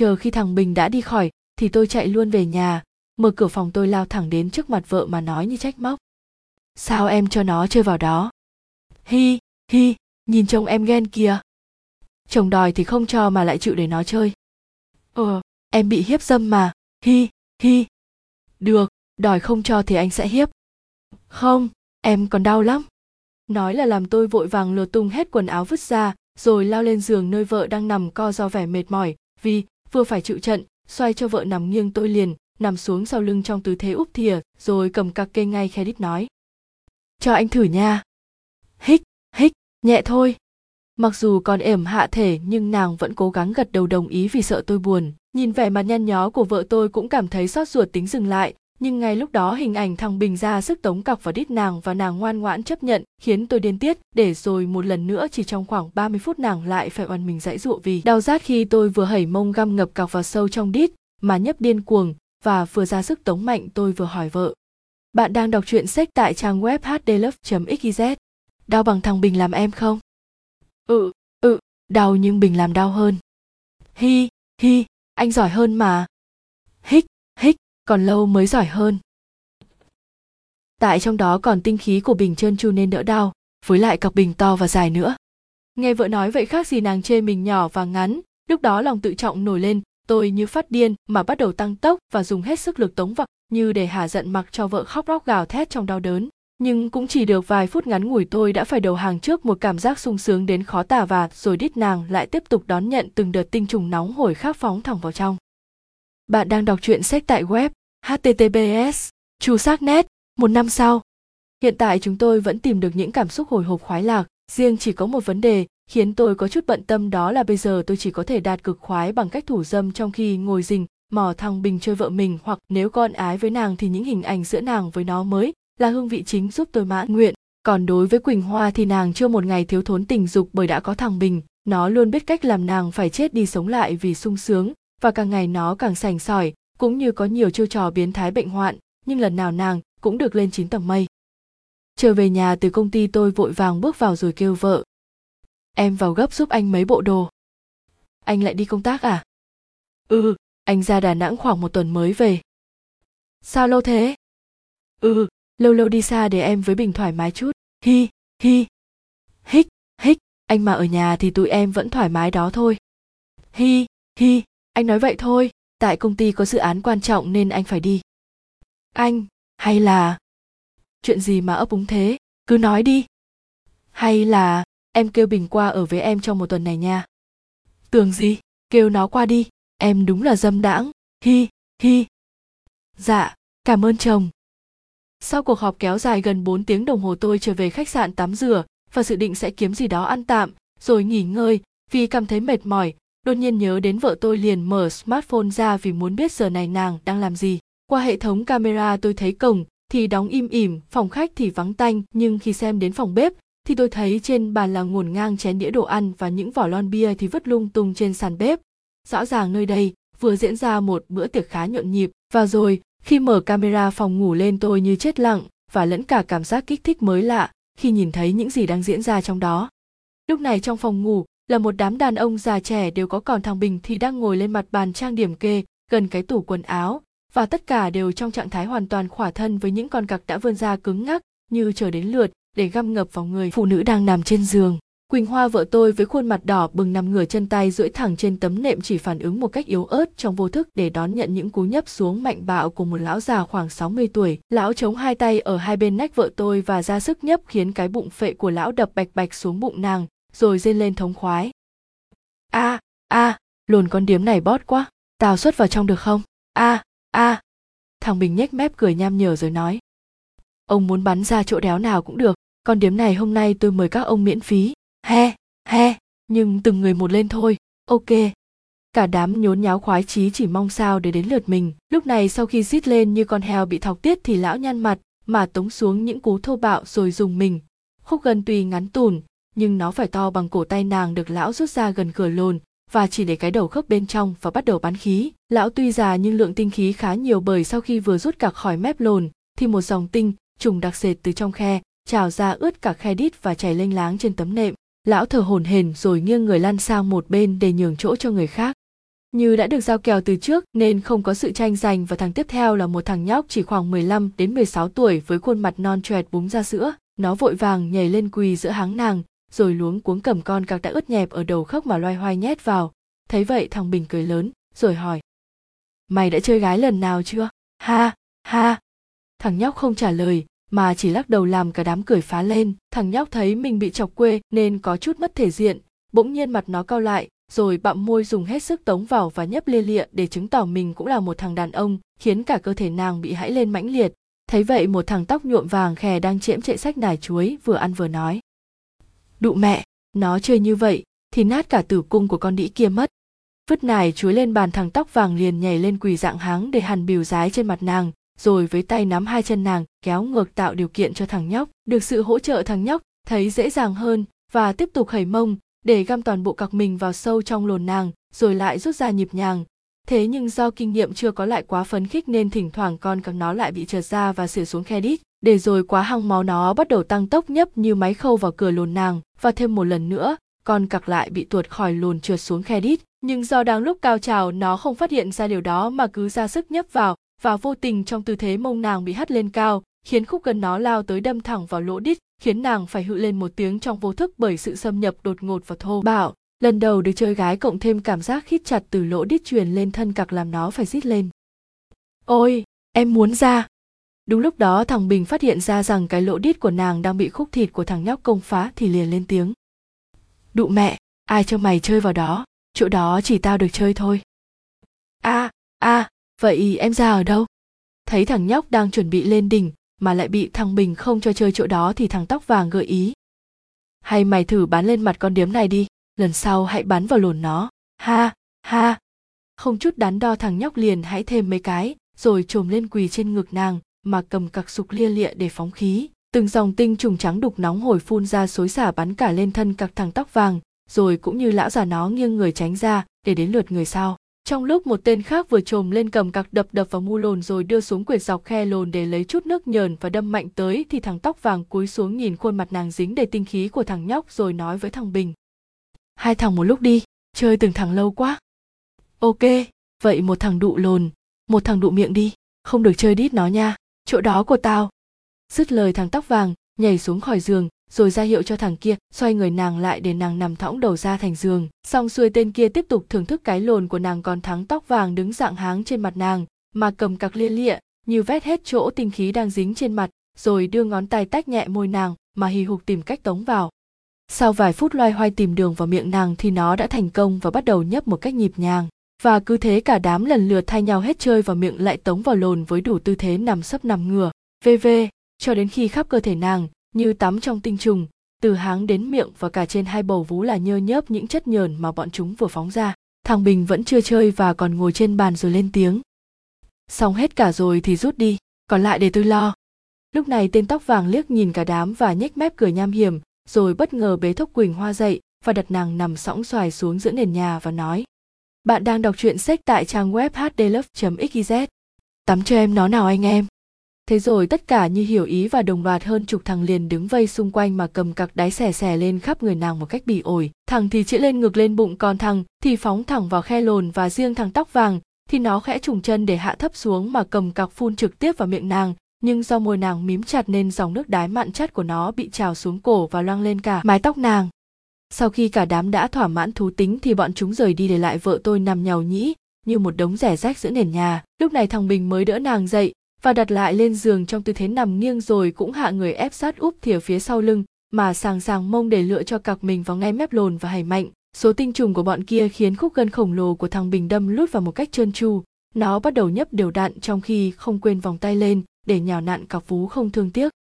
chờ khi thằng bình đã đi khỏi, thì tôi chạy luôn về nhà. Mở cửa phòng tôi lao thẳng đến trước mặt vợ mà nói như trách móc. Sao em cho nó chơi vào đó? Hi hi, nhìn chồng em ghen kìa. Chồng đòi thì không cho mà lại chịu để nó chơi. Ờ em bị hiếp dâm mà. Hi hi. Được, đòi không cho thì anh sẽ hiếp. Không, em còn đau lắm. Nói là làm tôi vội vàng lột tung hết quần áo vứt ra, rồi lao lên giường nơi vợ đang nằm co do vẻ mệt mỏi, vì vừa phải chịu trận, xoay cho vợ nằm nghiêng tôi liền, nằm xuống sau lưng trong tư thế úp thìa, rồi cầm cặc kê ngay khe đít nói. Cho anh thử nha. Hích hích, nhẹ thôi. Mặc dù còn ẻm hạ thể nhưng nàng vẫn cố gắng gật đầu đồng ý vì sợ tôi buồn. Nhìn vẻ mặt nhăn nhó của vợ tôi cũng cảm thấy xót ruột tính dừng lại nhưng ngay lúc đó hình ảnh thằng bình ra sức tống cọc vào đít nàng và nàng ngoan ngoãn chấp nhận, khiến tôi điên tiết. Để rồi một lần nữa chỉ trong khoảng 30 phút nàng lại phải oằn mình dãy dụa vì đau rát khi tôi vừa hẩy mông găm ngập cọc vào sâu trong đít, mà nhấp điên cuồng và vừa ra sức tống mạnh tôi vừa hỏi vợ. Bạn đang đọc truyện sách tại trang web hdlove.xyz đau bằng thằng bình làm em không? Ừ ừ đau nhưng bình làm đau hơn. Hi hi, anh giỏi hơn mà. Hích hích còn lâu mới giỏi hơn. Tại trong đó còn tinh khí của bình trơn tru nên đỡ đau, với lại cặp bình to và dài nữa. Nghe vợ nói vậy khác gì nàng chê mình nhỏ và ngắn, lúc đó lòng tự trọng nổi lên, tôi như phát điên mà bắt đầu tăng tốc và dùng hết sức lực tống vặc như để hả giận mặc cho vợ khóc lóc gào thét trong đau đớn. Nhưng cũng chỉ được vài phút ngắn ngủi tôi đã phải đầu hàng trước một cảm giác sung sướng đến khó tả và rồi đít nàng lại tiếp tục đón nhận từng đợt tinh trùng nóng hổi khác phóng thẳng vào trong. Bạn đang đọc truyện sách tại web https chu xác nét. một năm sau. Hiện tại chúng tôi vẫn tìm được những cảm xúc hồi hộp khoái lạc, riêng chỉ có một vấn đề khiến tôi có chút bận tâm đó là bây giờ tôi chỉ có thể đạt cực khoái bằng cách thủ dâm trong khi ngồi rình mò thằng bình chơi vợ mình hoặc nếu con ái với nàng thì những hình ảnh giữa nàng với nó mới là hương vị chính giúp tôi mãn nguyện còn đối với quỳnh hoa thì nàng chưa một ngày thiếu thốn tình dục bởi đã có thằng bình nó luôn biết cách làm nàng phải chết đi sống lại vì sung sướng và càng ngày nó càng sành sỏi cũng như có nhiều chiêu trò biến thái bệnh hoạn, nhưng lần nào nàng cũng được lên chín tầng mây. Trở về nhà từ công ty tôi vội vàng bước vào rồi kêu vợ. Em vào gấp giúp anh mấy bộ đồ. Anh lại đi công tác à? Ừ anh ra đà nẵng khoảng một tuần mới về. Sao lâu thế? Ừ lâu lâu đi xa để em với bình thoải mái chút. Hi hi. Hích hích, anh mà ở nhà thì tụi em vẫn thoải mái đó thôi. Hi hi, anh nói vậy thôi tại công ty có dự án quan trọng nên anh phải đi. Anh hay là? Chuyện gì mà ấp úng thế? Cứ nói đi. Hay là em kêu bình qua ở với em trong một tuần này nha. Tưởng gì? Kêu nó qua đi. Em đúng là dâm đãng. Hi hi. Dạ cảm ơn chồng. Sau cuộc họp kéo dài gần 4 tiếng đồng hồ tôi trở về khách sạn tắm rửa và dự định sẽ kiếm gì đó ăn tạm, rồi nghỉ ngơi vì cảm thấy mệt mỏi. Đột nhiên nhớ đến vợ tôi liền mở smartphone ra vì muốn biết giờ này nàng đang làm gì. Qua hệ thống camera tôi thấy cổng thì đóng im ỉm, phòng khách thì vắng tanh nhưng khi xem đến phòng bếp thì tôi thấy trên bàn là ngổn ngang chén đĩa đồ ăn và những vỏ lon bia thì vứt lung tung trên sàn bếp. Rõ ràng nơi đây vừa diễn ra một bữa tiệc khá nhộn nhịp và rồi khi mở camera phòng ngủ lên tôi như chết lặng và lẫn cả cảm giác kích thích mới lạ khi nhìn thấy những gì đang diễn ra trong đó lúc này trong phòng ngủ là một đám đàn ông già trẻ đều có còn thằng bình thì đang ngồi lên mặt bàn trang điểm kê gần cái tủ quần áo. Và tất cả đều trong trạng thái hoàn toàn khỏa thân với những con cặc đã vươn ra cứng ngắc như chờ đến lượt để găm ngập vào người phụ nữ đang nằm trên giường. Quỳnh Hoa vợ tôi với khuôn mặt đỏ bừng nằm ngửa chân tay duỗi thẳng trên tấm nệm chỉ phản ứng một cách yếu ớt trong vô thức để đón nhận những cú nhấp xuống mạnh bạo của một lão già khoảng 60 tuổi. Lão chống hai tay ở hai bên nách vợ tôi và ra sức nhấp khiến cái bụng phệ của lão đập bạch bạch xuống bụng nàng, rồi rên lên thống khoái. A, a, lồn con điếm này bót quá, tao xuất vào trong được không? A, a. Thằng Bình nhếch mép cười nham nhở rồi nói. Ông muốn bắn ra chỗ đéo nào cũng được, con điếm này hôm nay tôi mời các ông miễn phí he he nhưng từng người một lên thôi ok cả đám nhốn nháo khoái chí chỉ mong sao để đến lượt mình lúc này sau khi rít lên như con heo bị thọc tiết thì lão nhăn mặt mà tống xuống những cú thô bạo rồi dùng mình khúc gần tùy ngắn tùn nhưng nó phải to bằng cổ tay nàng được lão rút ra gần cửa lồn và chỉ để cái đầu khớp bên trong và bắt đầu bắn khí. Lão tuy già nhưng lượng tinh khí khá nhiều bởi sau khi vừa rút cả khỏi mép lồn thì một dòng tinh trùng đặc sệt từ trong khe trào ra ướt cả khe đít và chảy lênh láng trên tấm nệm. Lão thở hổn hển rồi nghiêng người lăn sang một bên để nhường chỗ cho người khác. Như đã được giao kèo từ trước nên không có sự tranh giành và thằng tiếp theo là một thằng nhóc chỉ khoảng 15 đến 16 tuổi với khuôn mặt non choẹt búng ra sữa. Nó vội vàng nhảy lên quỳ giữa háng nàng, rồi luống cuống cầm con cặc đã ướt nhẹp ở đầu khóc mà loay hoay nhét vào. Thấy vậy thằng Bình cười lớn, rồi hỏi. Mày đã chơi gái lần nào chưa? Ha, ha. Thằng nhóc không trả lời, mà chỉ lắc đầu làm cả đám cười phá lên. Thằng nhóc thấy mình bị chọc quê nên có chút mất thể diện, bỗng nhiên mặt nó cao lại, rồi bặm môi dùng hết sức tống vào và nhấp lia lịa để chứng tỏ mình cũng là một thằng đàn ông khiến cả cơ thể nàng bị hãi lên mãnh liệt thấy vậy một thằng tóc nhuộm vàng khè đang chễm chạy sách nải chuối vừa ăn vừa nói đụ mẹ, nó chơi như vậy thì nát cả tử cung của con đĩ kia mất. Vứt nải chuối lên bàn thằng tóc vàng liền nhảy lên quỳ dạng háng để hằn bìu dái trên mặt nàng, rồi với tay nắm hai chân nàng, kéo ngược tạo điều kiện cho thằng nhóc. Được sự hỗ trợ thằng nhóc, thấy dễ dàng hơn và tiếp tục khẩy mông để găm toàn bộ cặc mình vào sâu trong lồn nàng, rồi lại rút ra nhịp nhàng. Thế nhưng do kinh nghiệm chưa có lại quá phấn khích nên thỉnh thoảng con cặc nó lại bị trượt ra và sửa xuống khe đít để rồi quá hăng máu nó bắt đầu tăng tốc nhấp như máy khâu vào cửa lồn nàng, và thêm một lần nữa, con cặc lại bị tuột khỏi lồn trượt xuống khe đít. Nhưng do đang lúc cao trào, nó không phát hiện ra điều đó mà cứ ra sức nhấp vào, và vô tình trong tư thế mông nàng bị hất lên cao, khiến khúc gần nó lao tới đâm thẳng vào lỗ đít, khiến nàng phải hự lên một tiếng trong vô thức bởi sự xâm nhập đột ngột và thô. Bạo lần đầu được chơi gái cộng thêm cảm giác khít chặt từ lỗ đít truyền lên thân cặc làm nó phải rít lên. Ôi, em muốn ra đúng lúc đó thằng bình phát hiện ra rằng cái lỗ đít của nàng đang bị khúc thịt của thằng nhóc công phá thì liền lên tiếng. Đụ mẹ ai cho mày chơi vào đó? Chỗ đó chỉ tao được chơi thôi. A à, a à, vậy em ra ở đâu? Thấy thằng nhóc đang chuẩn bị lên đỉnh mà lại bị thằng bình không cho chơi chỗ đó thì thằng tóc vàng gợi ý. Hay mày thử bắn lên mặt con điếm này đi lần sau hãy bắn vào lồn nó. Ha ha. Không chút đắn đo thằng nhóc liền hãy thêm mấy cái rồi trồm lên quỳ trên ngực nàng mà cầm cặc sục lia lịa để phóng khí. Từng dòng tinh trùng trắng đục nóng hổi phun ra xối xả bắn cả lên thân cặc thằng tóc vàng, rồi cũng như lão già nó nghiêng người tránh ra để đến lượt người sau. Trong lúc một tên khác vừa trồm lên cầm cặc đập đập vào mu lồn rồi đưa xuống quyệt dọc khe lồn để lấy chút nước nhờn và đâm mạnh tới thì thằng tóc vàng cúi xuống nhìn khuôn mặt nàng dính đầy tinh khí của thằng nhóc rồi nói với thằng bình. Hai thằng một lúc đi, chơi từng thằng lâu quá. Ok, vậy một thằng đụ lồn, một thằng đụ miệng đi, không được chơi đít nó nha chỗ đó của tao. Dứt lời thằng tóc vàng nhảy xuống khỏi giường, rồi ra hiệu cho thằng kia, xoay người nàng lại để nàng nằm thõng đầu ra thành giường. Xong xuôi tên kia tiếp tục thưởng thức cái lồn của nàng còn thắng tóc vàng đứng dạng háng trên mặt nàng, mà cầm cặc lia lịa, như vét hết chỗ tinh khí đang dính trên mặt, rồi đưa ngón tay tách nhẹ môi nàng, mà hì hục tìm cách tống vào. Sau vài phút loay hoay tìm đường vào miệng nàng thì nó đã thành công và bắt đầu nhấp một cách nhịp nhàng và cứ thế cả đám lần lượt thay nhau hết chơi vào miệng lại tống vào lồn với đủ tư thế nằm sấp nằm ngửa. Vv cho đến khi khắp cơ thể nàng, như tắm trong tinh trùng, từ háng đến miệng và cả trên hai bầu vú là nhơ nhớp những chất nhờn mà bọn chúng vừa phóng ra. Thằng bình vẫn chưa chơi và còn ngồi trên bàn rồi lên tiếng. Xong hết cả rồi thì rút đi, còn lại để tôi lo. Lúc này tên tóc vàng liếc nhìn cả đám và nhếch mép cười nham hiểm, rồi bất ngờ bế thốc quỳnh hoa dậy và đặt nàng nằm sõng xoài xuống giữa nền nhà và nói bạn đang đọc truyện sách tại trang web hdlove xyz tắm cho em, nó nào anh em? Thế rồi tất cả như hiểu ý và đồng loạt hơn chục thằng liền đứng vây xung quanh mà cầm cặc đáy xẻ xẻ lên khắp người nàng một cách bỉ ổi. Thằng thì chĩa lên ngực lên bụng, còn thằng thì phóng thẳng vào khe lồn và riêng thằng tóc vàng thì nó khẽ trùng chân để hạ thấp xuống mà cầm cặc phun trực tiếp vào miệng nàng. Nhưng do môi nàng mím chặt nên dòng nước đái mặn chất của nó bị trào xuống cổ và loang lên cả mái tóc nàng sau khi cả đám đã thỏa mãn thú tính thì bọn chúng rời đi để lại vợ tôi nằm nhàu nhĩ như một đống rẻ rách giữa nền nhà. Lúc này thằng bình mới đỡ nàng dậy và đặt lại lên giường trong tư thế nằm nghiêng rồi cũng hạ người ép sát úp thìa phía sau lưng mà sàng sàng mông để lựa cho cặc mình vào ngay mép lồn và hầy mạnh. Số tinh trùng của bọn kia khiến khúc gân khổng lồ của thằng bình đâm lút vào một cách trơn tru. Nó bắt đầu nhấp đều đặn trong khi không quên vòng tay lên để nhào nặn cặp vú không thương tiếc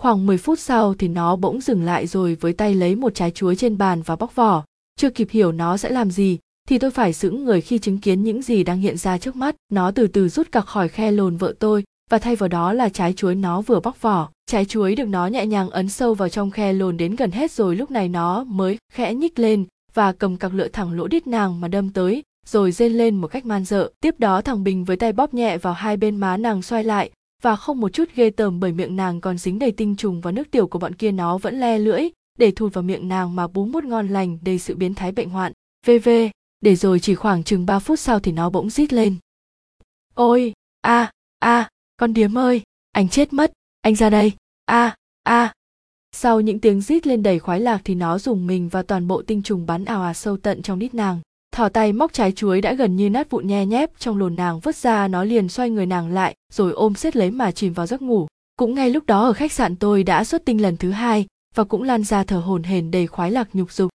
khoảng 10 phút sau thì nó bỗng dừng lại rồi với tay lấy một trái chuối trên bàn và bóc vỏ. Chưa kịp hiểu nó sẽ làm gì, thì tôi phải sững người khi chứng kiến những gì đang hiện ra trước mắt. Nó từ từ rút cặc khỏi khe lồn vợ tôi và thay vào đó là trái chuối nó vừa bóc vỏ. Trái chuối được nó nhẹ nhàng ấn sâu vào trong khe lồn đến gần hết rồi lúc này nó mới khẽ nhích lên và cầm cặc lựa thẳng lỗ đít nàng mà đâm tới, rồi rên lên một cách man dợ. Tiếp đó thằng bình với tay bóp nhẹ vào hai bên má nàng xoay lại và không một chút ghê tởm bởi miệng nàng còn dính đầy tinh trùng và nước tiểu của bọn kia nó vẫn le lưỡi để thụt vào miệng nàng mà bú mút ngon lành đầy sự biến thái bệnh hoạn vv để rồi chỉ khoảng chừng 3 phút sau thì nó bỗng rít lên. Ôi, a, a, con điếm ơi, anh chết mất, anh ra đây, a, a. Sau những tiếng rít lên đầy khoái lạc thì nó dùng mình và toàn bộ tinh trùng bắn ào à sâu tận trong đít nàng. Thỏ tay móc trái chuối đã gần như nát vụn nhe nhép, trong lồn nàng vứt ra nó liền xoay người nàng lại, rồi ôm xếp lấy mà chìm vào giấc ngủ. Cũng ngay lúc đó ở khách sạn tôi đã xuất tinh lần thứ hai, và cũng lan ra thở hổn hển đầy khoái lạc nhục dục.